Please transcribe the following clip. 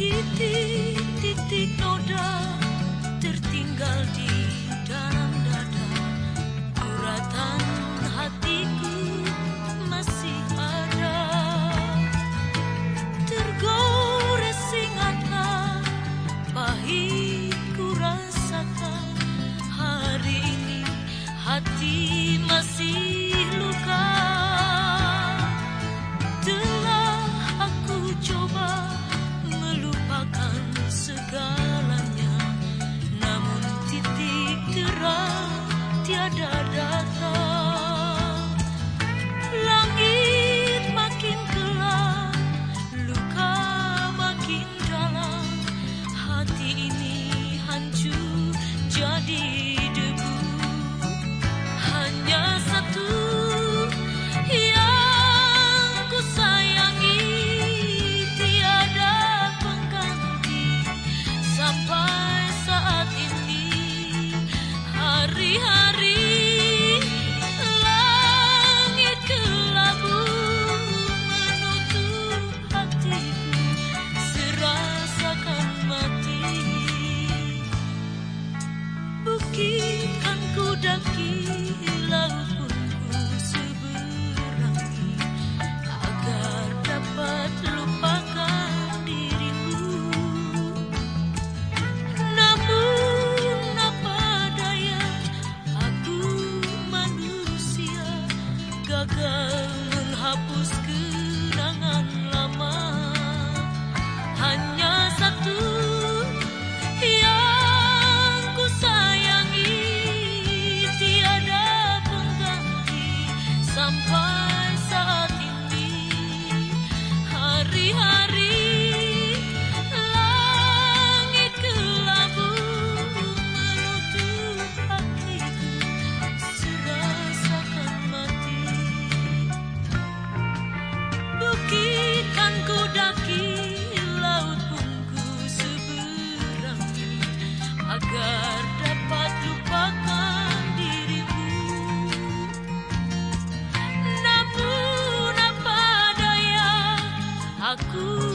titik-titik noda tertinggal di dalam dada. Uratan hatiku masih ada. Tergores ingatlah pahit ku rasakan hari ini hati masih tiada datang, Langit makin gelap Luka makin dalam. Hati ini hancur jadi gagal menghapus kenangan lama. Hanya satu yang ku sayangi tiada pengganti. Sampai aku